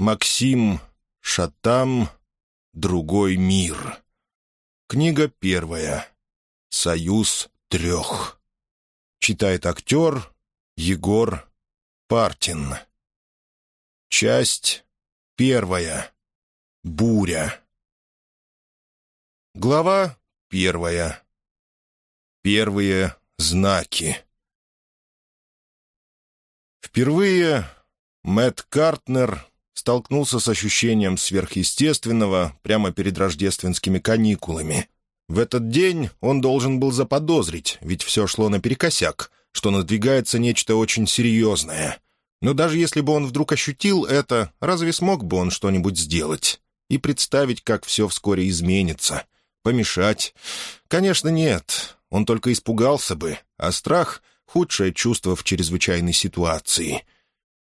Максим Шатам «Другой мир». Книга первая. «Союз трех». Читает актер Егор Партин. Часть первая. Буря. Глава первая. Первые знаки. Впервые Мэтт Картнер столкнулся с ощущением сверхъестественного прямо перед рождественскими каникулами. В этот день он должен был заподозрить, ведь все шло наперекосяк, что надвигается нечто очень серьезное. Но даже если бы он вдруг ощутил это, разве смог бы он что-нибудь сделать? И представить, как все вскоре изменится? Помешать? Конечно, нет. Он только испугался бы, а страх — худшее чувство в чрезвычайной ситуации —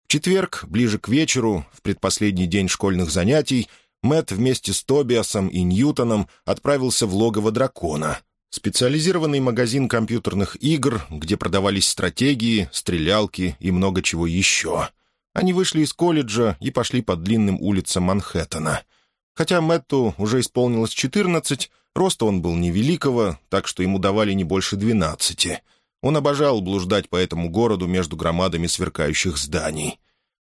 в четверг, ближе к вечеру, в предпоследний день школьных занятий, Мэтт вместе с Тобиасом и Ньютоном отправился в логово дракона, специализированный магазин компьютерных игр, где продавались стратегии, стрелялки и много чего еще. Они вышли из колледжа и пошли по длинным улицам Манхэттена. Хотя Мэтту уже исполнилось 14, роста он был невеликого, так что ему давали не больше 12. Он обожал блуждать по этому городу между громадами сверкающих зданий.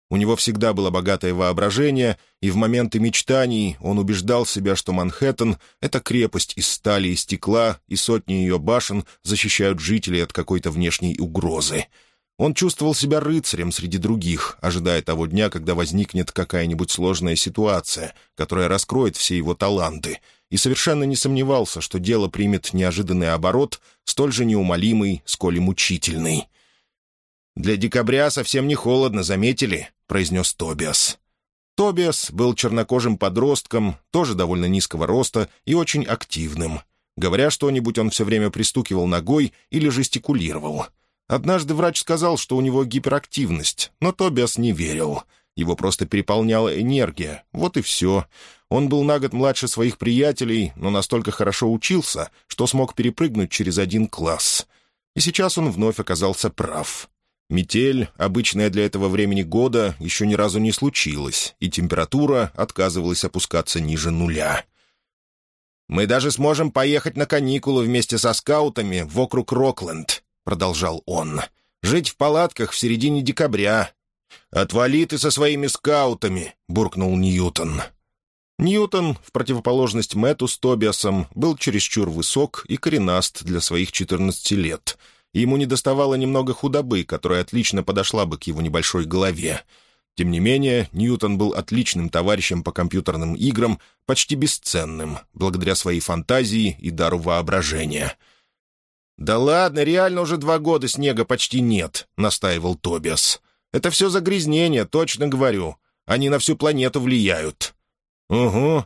У него всегда было богатое воображение, и в моменты мечтаний он убеждал себя, что Манхэттен — это крепость из стали и стекла, и сотни ее башен защищают жителей от какой-то внешней угрозы. Он чувствовал себя рыцарем среди других, ожидая того дня, когда возникнет какая-нибудь сложная ситуация, которая раскроет все его таланты — и совершенно не сомневался, что дело примет неожиданный оборот, столь же неумолимый, сколь и мучительный. «Для декабря совсем не холодно, заметили?» — произнес Тобиас. Тобиас был чернокожим подростком, тоже довольно низкого роста и очень активным. Говоря что-нибудь, он все время пристукивал ногой или жестикулировал. Однажды врач сказал, что у него гиперактивность, но Тобиас не верил. Его просто переполняла энергия. Вот и все. Он был на год младше своих приятелей, но настолько хорошо учился, что смог перепрыгнуть через один класс. И сейчас он вновь оказался прав. Метель, обычная для этого времени года, еще ни разу не случилась, и температура отказывалась опускаться ниже нуля. «Мы даже сможем поехать на каникулы вместе со скаутами в округ Рокленд», — продолжал он. «Жить в палатках в середине декабря». «Отвали ты со своими скаутами», — буркнул Ньютон. Ньютон, в противоположность Мэтту с Тобиасом, был чересчур высок и коренаст для своих 14 лет. Ему недоставало немного худобы, которая отлично подошла бы к его небольшой голове. Тем не менее, Ньютон был отличным товарищем по компьютерным играм, почти бесценным, благодаря своей фантазии и дару воображения. «Да ладно, реально уже два года снега почти нет», — настаивал Тобиас. «Это все загрязнение, точно говорю. Они на всю планету влияют». «Угу.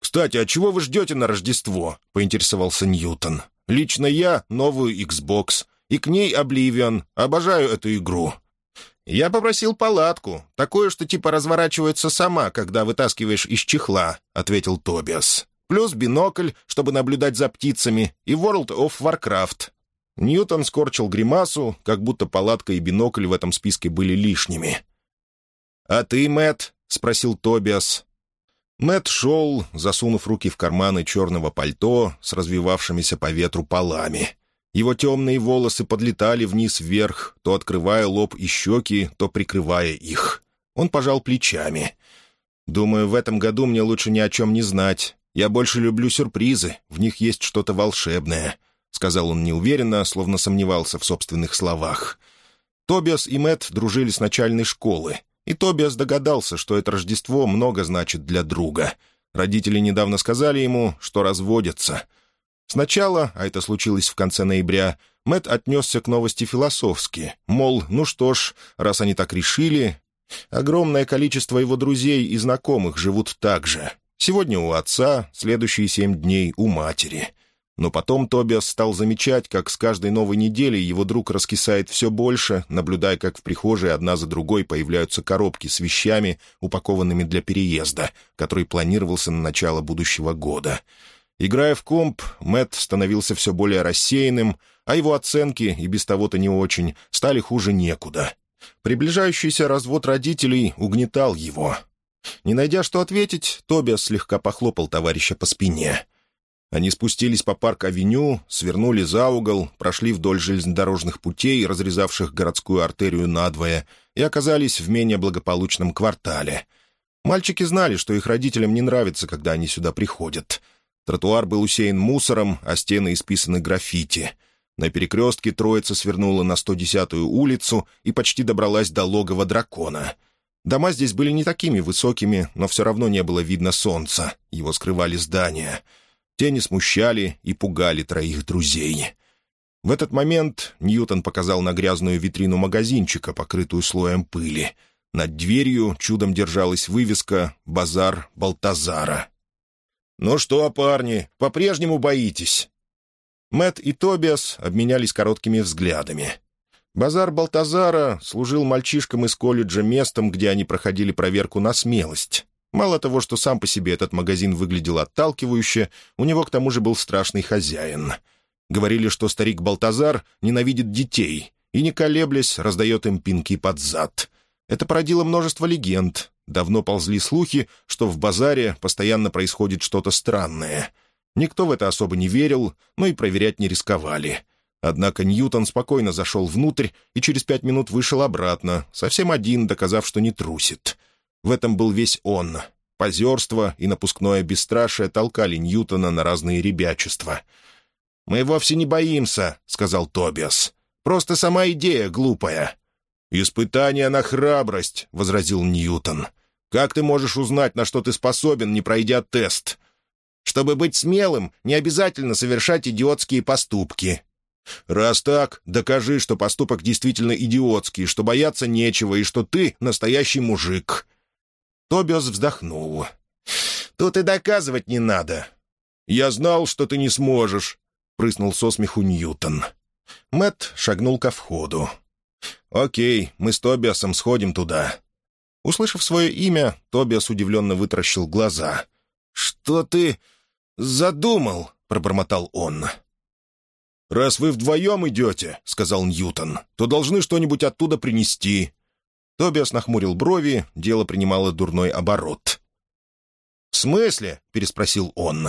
Кстати, а чего вы ждете на Рождество?» — поинтересовался Ньютон. «Лично я — новую Xbox, и к ней Обливион. Обожаю эту игру». «Я попросил палатку, такое, что типа разворачивается сама, когда вытаскиваешь из чехла», — ответил Тобиас. «Плюс бинокль, чтобы наблюдать за птицами, и World of Warcraft». Ньютон скорчил гримасу, как будто палатка и бинокль в этом списке были лишними. «А ты, Мэтт?» — спросил Тобиас. Мэт шел, засунув руки в карманы черного пальто с развивавшимися по ветру полами. Его темные волосы подлетали вниз-вверх, то открывая лоб и щеки, то прикрывая их. Он пожал плечами. «Думаю, в этом году мне лучше ни о чем не знать. Я больше люблю сюрпризы, в них есть что-то волшебное», — сказал он неуверенно, словно сомневался в собственных словах. Тобиас и Мэт дружили с начальной школы, и Тобиас догадался, что это Рождество много значит для друга. Родители недавно сказали ему, что разводятся. Сначала, а это случилось в конце ноября, Мэт отнесся к новости философски, мол, ну что ж, раз они так решили... Огромное количество его друзей и знакомых живут так же. Сегодня у отца, следующие семь дней у матери. Но потом Тобиас стал замечать, как с каждой новой неделей его друг раскисает все больше, наблюдая, как в прихожей одна за другой появляются коробки с вещами, упакованными для переезда, который планировался на начало будущего года. Играя в комп, Мэтт становился все более рассеянным, а его оценки, и без того-то не очень, стали хуже некуда. Приближающийся развод родителей угнетал его. Не найдя что ответить, Тобиас слегка похлопал товарища по спине. Они спустились по парк-авеню, свернули за угол, прошли вдоль железнодорожных путей, разрезавших городскую артерию надвое, и оказались в менее благополучном квартале. Мальчики знали, что их родителям не нравится, когда они сюда приходят. Тротуар был усеян мусором, а стены исписаны граффити. На перекрестке троица свернула на 110-ю улицу и почти добралась до логова дракона. Дома здесь были не такими высокими, но все равно не было видно солнца, его скрывали здания — Тени смущали и пугали троих друзей. В этот момент Ньютон показал на грязную витрину магазинчика, покрытую слоем пыли. Над дверью чудом держалась вывеска «Базар Балтазара». «Ну что, парни, по-прежнему боитесь?» Мэт и Тобиас обменялись короткими взглядами. Базар Балтазара служил мальчишкам из колледжа местом, где они проходили проверку на смелость. Мало того, что сам по себе этот магазин выглядел отталкивающе, у него к тому же был страшный хозяин. Говорили, что старик Балтазар ненавидит детей и, не колеблясь, раздает им пинки под зад. Это породило множество легенд. Давно ползли слухи, что в базаре постоянно происходит что-то странное. Никто в это особо не верил, но и проверять не рисковали. Однако Ньютон спокойно зашел внутрь и через пять минут вышел обратно, совсем один, доказав, что не трусит — в этом был весь он. Позерство и напускное бесстрашие толкали Ньютона на разные ребячества. «Мы вовсе не боимся», — сказал Тобиас. «Просто сама идея глупая». «Испытание на храбрость», — возразил Ньютон. «Как ты можешь узнать, на что ты способен, не пройдя тест?» «Чтобы быть смелым, не обязательно совершать идиотские поступки», «Раз так, докажи, что поступок действительно идиотский, что бояться нечего и что ты настоящий мужик. Тобиас вздохнул. «Тут и доказывать не надо». «Я знал, что ты не сможешь», — прыснул со смеху Ньютон. Мэт шагнул ко входу. «Окей, мы с Тобиасом сходим туда». Услышав свое имя, Тобиас удивленно вытаращил глаза. «Что ты задумал?» — пробормотал он. «Раз вы вдвоем идете», — сказал Ньютон, — «то должны что-нибудь оттуда принести. Тобиас нахмурил брови, дело принимало дурной оборот. «В смысле?» — переспросил он.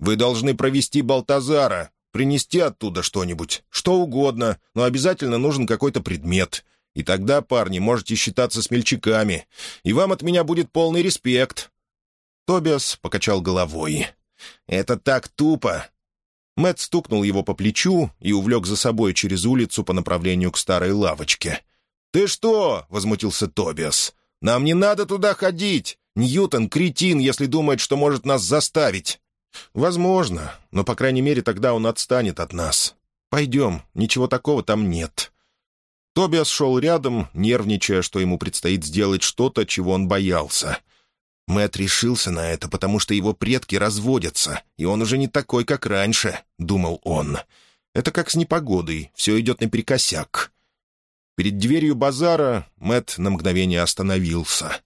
«Вы должны провести Балтазара, принести оттуда что-нибудь, что угодно, но обязательно нужен какой-то предмет. И тогда, парни, можете считаться смельчаками, и вам от меня будет полный респект». Тобиас покачал головой. «Это так тупо!» Мэт стукнул его по плечу и увлек за собой через улицу по направлению к старой лавочке. «Ты что?» — возмутился Тобиас. «Нам не надо туда ходить! Ньютон — кретин, если думает, что может нас заставить!» «Возможно, но, по крайней мере, тогда он отстанет от нас. Пойдем, ничего такого там нет». Тобиас шел рядом, нервничая, что ему предстоит сделать что-то, чего он боялся. Мэт решился на это, потому что его предки разводятся, и он уже не такой, как раньше, — думал он. Это как с непогодой, все идет наперекосяк. Перед дверью базара Мэт на мгновение остановился.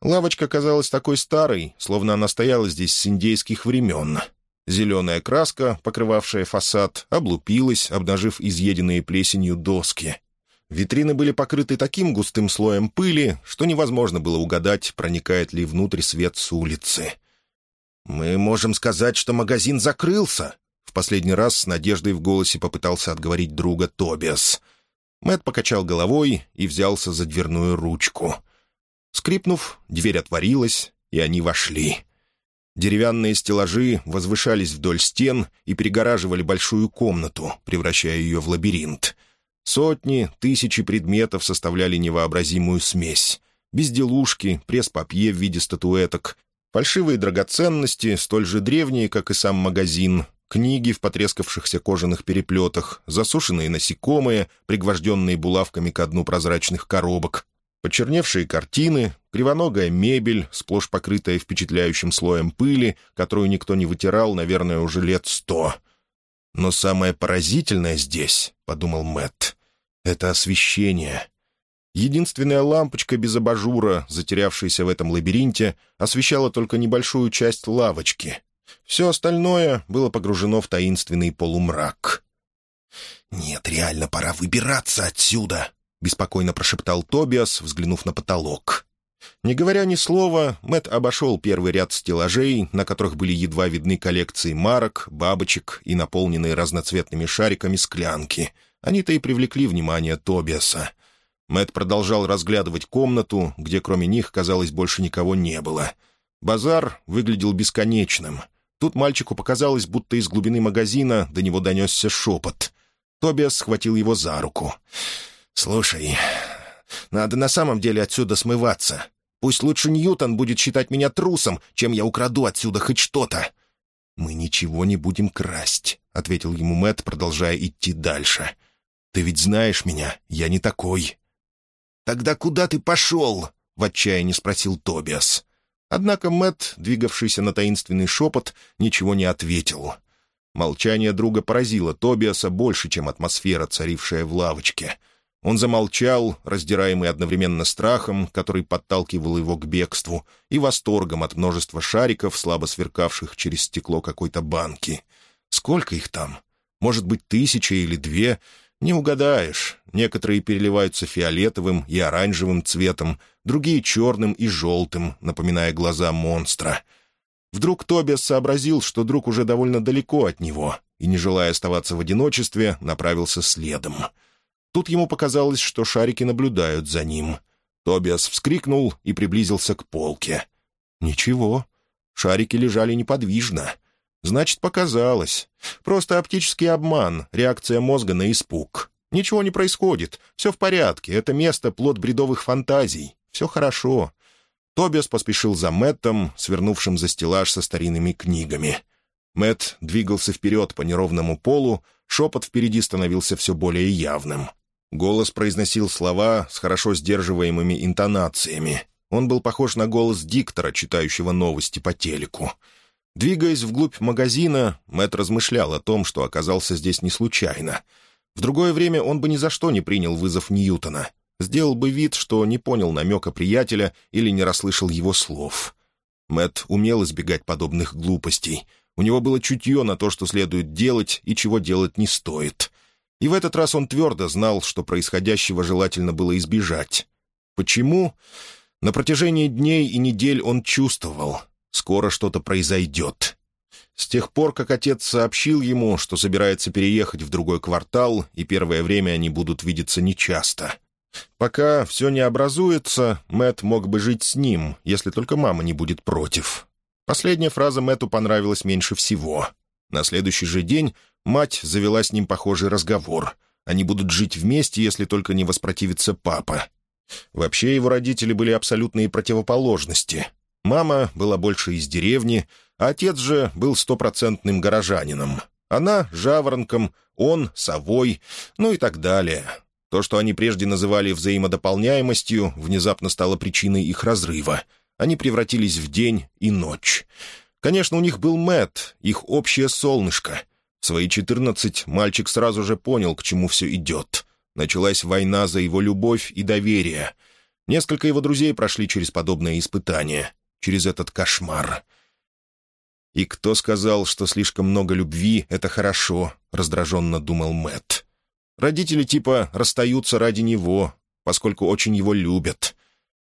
Лавочка казалась такой старой, словно она стояла здесь с индейских времен. Зеленая краска, покрывавшая фасад, облупилась, обнажив изъеденные плесенью доски. Витрины были покрыты таким густым слоем пыли, что невозможно было угадать, проникает ли внутрь свет с улицы. «Мы можем сказать, что магазин закрылся», — в последний раз с надеждой в голосе попытался отговорить друга Тобиас — Мэт покачал головой и взялся за дверную ручку. Скрипнув, дверь отворилась, и они вошли. Деревянные стеллажи возвышались вдоль стен и перегораживали большую комнату, превращая ее в лабиринт. Сотни, тысячи предметов составляли невообразимую смесь. Безделушки, пресс-папье в виде статуэток, фальшивые драгоценности, столь же древние, как и сам магазин, книги в потрескавшихся кожаных переплетах, засушенные насекомые, пригвожденные булавками к дну прозрачных коробок, почерневшие картины, кривоногая мебель, сплошь покрытая впечатляющим слоем пыли, которую никто не вытирал, наверное, уже лет сто. «Но самое поразительное здесь», — подумал Мэтт, — «это освещение». Единственная лампочка без абажура, затерявшаяся в этом лабиринте, освещала только небольшую часть лавочки, все остальное было погружено в таинственный полумрак. «Нет, реально пора выбираться отсюда», — беспокойно прошептал Тобиас, взглянув на потолок. Не говоря ни слова, Мэт обошел первый ряд стеллажей, на которых были едва видны коллекции марок, бабочек и наполненные разноцветными шариками склянки. Они-то и привлекли внимание Тобиаса. Мэт продолжал разглядывать комнату, где кроме них, казалось, больше никого не было. Базар выглядел бесконечным. Тут мальчику показалось, будто из глубины магазина до него донесся шепот. Тобиас схватил его за руку. «Слушай, надо на самом деле отсюда смываться. Пусть лучше Ньютон будет считать меня трусом, чем я украду отсюда хоть что-то». «Мы ничего не будем красть», — ответил ему Мэт, продолжая идти дальше. «Ты ведь знаешь меня, я не такой». «Тогда куда ты пошел?» — в отчаянии спросил Тобиас. Однако Мэт, двигавшийся на таинственный шепот, ничего не ответил. Молчание друга поразило Тобиаса больше, чем атмосфера, царившая в лавочке — он замолчал, раздираемый одновременно страхом, который подталкивал его к бегству, и восторгом от множества шариков, слабо сверкавших через стекло какой-то банки. Сколько их там? Может быть, тысяча или две? Не угадаешь. Некоторые переливаются фиолетовым и оранжевым цветом, другие — черным и желтым, напоминая глаза монстра. Вдруг Тобиас сообразил, что друг уже довольно далеко от него, и, не желая оставаться в одиночестве, направился следом — Тут ему показалось, что шарики наблюдают за ним. Тобиас вскрикнул и приблизился к полке. Ничего, шарики лежали неподвижно. Значит, показалось. Просто оптический обман, реакция мозга на испуг. Ничего не происходит, все в порядке, это место — плод бредовых фантазий. Все хорошо. Тобиас поспешил за Мэттом, свернувшим за стеллаж со старинными книгами. Мэтт двигался вперед по неровному полу, шепот впереди становился все более явным. Голос произносил слова с хорошо сдерживаемыми интонациями. Он был похож на голос диктора, читающего новости по телеку. Двигаясь вглубь магазина, Мэтт размышлял о том, что оказался здесь не случайно. В другое время он бы ни за что не принял вызов Ньютона. Сделал бы вид, что не понял намека приятеля или не расслышал его слов. Мэтт умел избегать подобных глупостей. У него было чутье на то, что следует делать и чего делать не стоит — и в этот раз он твердо знал, что происходящего желательно было избежать. Почему? На протяжении дней и недель он чувствовал. Скоро что-то произойдет. С тех пор, как отец сообщил ему, что собирается переехать в другой квартал, и первое время они будут видеться нечасто. Пока все не образуется, Мэт мог бы жить с ним, если только мама не будет против. Последняя фраза Мэту понравилась меньше всего. На следующий же день Мать завела с ним похожий разговор. Они будут жить вместе, если только не воспротивится папа. Вообще его родители были абсолютные противоположности. Мама была больше из деревни, а отец же был стопроцентным горожанином. Она — жаворонком, он — совой, ну и так далее. То, что они прежде называли взаимодополняемостью, внезапно стало причиной их разрыва. Они превратились в день и ночь. Конечно, у них был Мэт, их общее солнышко — в свои четырнадцать мальчик сразу же понял, к чему все идет. Началась война за его любовь и доверие. Несколько его друзей прошли через подобное испытание, через этот кошмар. «И кто сказал, что слишком много любви — это хорошо?» — раздраженно думал Мэт. «Родители типа расстаются ради него, поскольку очень его любят».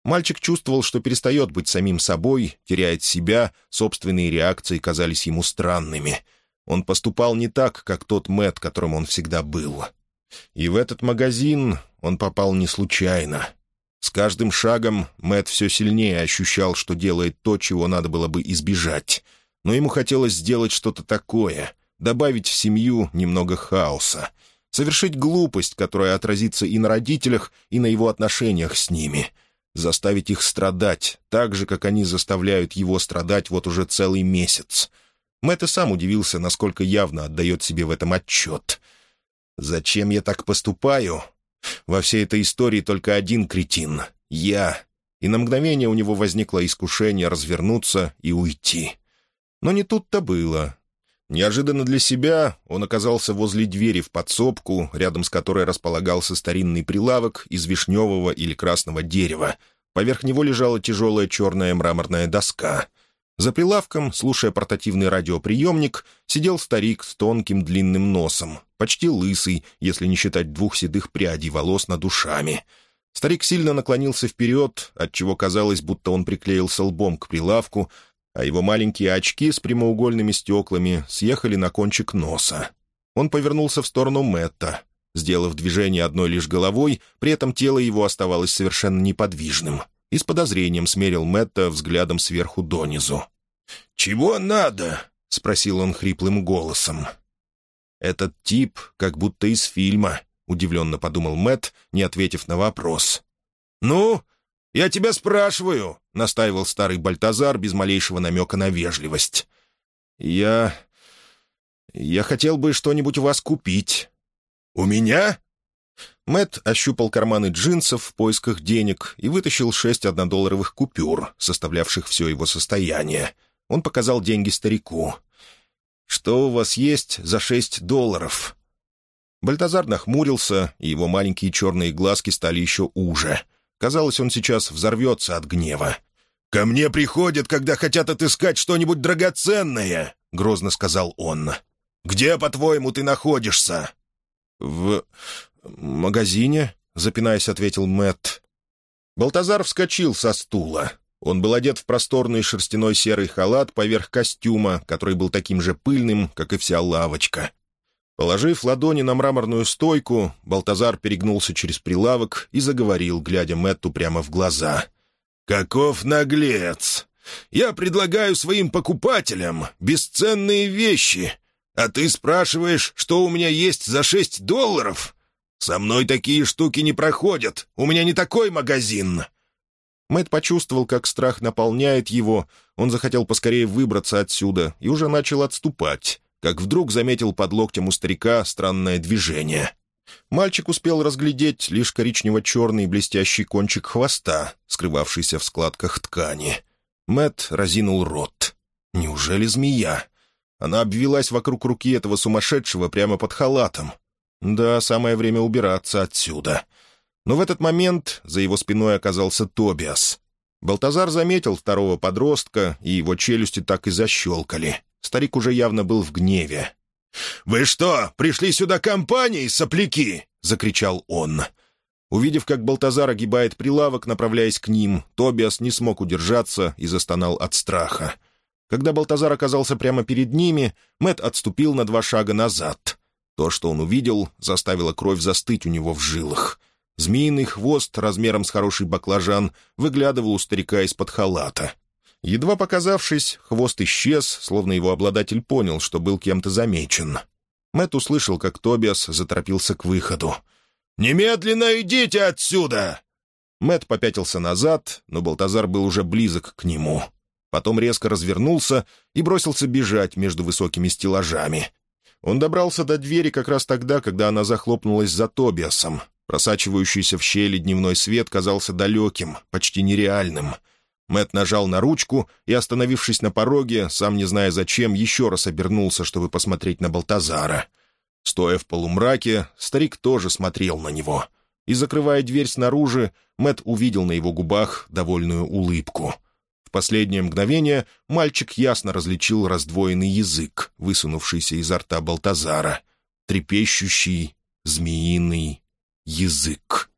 Мальчик чувствовал, что перестает быть самим собой, теряет себя, собственные реакции казались ему странными — он поступал не так, как тот Мэт, которым он всегда был. И в этот магазин он попал не случайно. С каждым шагом Мэт все сильнее ощущал, что делает то, чего надо было бы избежать. Но ему хотелось сделать что-то такое, добавить в семью немного хаоса, совершить глупость, которая отразится и на родителях, и на его отношениях с ними, заставить их страдать, так же, как они заставляют его страдать вот уже целый месяц — Мэтт и сам удивился, насколько явно отдает себе в этом отчет. «Зачем я так поступаю?» Во всей этой истории только один кретин — я. И на мгновение у него возникло искушение развернуться и уйти. Но не тут-то было. Неожиданно для себя он оказался возле двери в подсобку, рядом с которой располагался старинный прилавок из вишневого или красного дерева. Поверх него лежала тяжелая черная мраморная доска — за прилавком, слушая портативный радиоприемник, сидел старик с тонким длинным носом, почти лысый, если не считать двух седых прядей волос над ушами. Старик сильно наклонился вперед, отчего казалось, будто он приклеился лбом к прилавку, а его маленькие очки с прямоугольными стеклами съехали на кончик носа. Он повернулся в сторону Мэтта. Сделав движение одной лишь головой, при этом тело его оставалось совершенно неподвижным, и с подозрением смерил Мэтта взглядом сверху донизу. «Чего надо?» — спросил он хриплым голосом. «Этот тип как будто из фильма», — удивленно подумал Мэтт, не ответив на вопрос. «Ну, я тебя спрашиваю», — настаивал старый Бальтазар без малейшего намека на вежливость. «Я... я хотел бы что-нибудь у вас купить». «У меня?» Мэт ощупал карманы джинсов в поисках денег и вытащил шесть однодолларовых купюр, составлявших все его состояние. Он показал деньги старику. «Что у вас есть за шесть долларов?» Бальтазар нахмурился, и его маленькие черные глазки стали еще уже. Казалось, он сейчас взорвется от гнева. «Ко мне приходят, когда хотят отыскать что-нибудь драгоценное», — грозно сказал он. «Где, по-твоему, ты находишься?» «В магазине», — запинаясь, ответил Мэтт. Балтазар вскочил со стула. Он был одет в просторный шерстяной серый халат поверх костюма, который был таким же пыльным, как и вся лавочка. Положив ладони на мраморную стойку, Балтазар перегнулся через прилавок и заговорил, глядя Мэтту прямо в глаза. «Каков наглец! Я предлагаю своим покупателям бесценные вещи, а ты спрашиваешь, что у меня есть за шесть долларов? Со мной такие штуки не проходят, у меня не такой магазин!» Мэт почувствовал, как страх наполняет его, он захотел поскорее выбраться отсюда и уже начал отступать как вдруг заметил под локтем у старика странное движение. Мальчик успел разглядеть лишь коричнево-черный блестящий кончик хвоста, скрывавшийся в складках ткани. Мэт разинул рот. «Неужели змея?» Она обвелась вокруг руки этого сумасшедшего прямо под халатом. Да, самое время убираться отсюда. Но в этот момент за его спиной оказался Тобиас. Балтазар заметил второго подростка, и его челюсти так и защелкали. Старик уже явно был в гневе. «Вы что, пришли сюда компанией, сопляки?» — закричал он. Увидев, как Балтазар огибает прилавок, направляясь к ним, Тобиас не смог удержаться и застонал от страха. Когда Балтазар оказался прямо перед ними, Мэт отступил на два шага назад. То, что он увидел, заставило кровь застыть у него в жилах. Змеиный хвост размером с хороший баклажан выглядывал у старика из-под халата. Едва показавшись, хвост исчез, словно его обладатель понял, что был кем-то замечен. Мэт услышал, как Тобиас заторопился к выходу. «Немедленно идите отсюда!» Мэт попятился назад, но Балтазар был уже близок к нему. Потом резко развернулся и бросился бежать между высокими стеллажами. Он добрался до двери как раз тогда, когда она захлопнулась за Тобиасом. Просачивающийся в щели дневной свет казался далеким, почти нереальным — Мэт нажал на ручку и, остановившись на пороге, сам не зная зачем, еще раз обернулся, чтобы посмотреть на Балтазара. Стоя в полумраке, старик тоже смотрел на него. И, закрывая дверь снаружи, Мэт увидел на его губах довольную улыбку. В последнее мгновение мальчик ясно различил раздвоенный язык, высунувшийся изо рта Балтазара. Трепещущий, змеиный язык.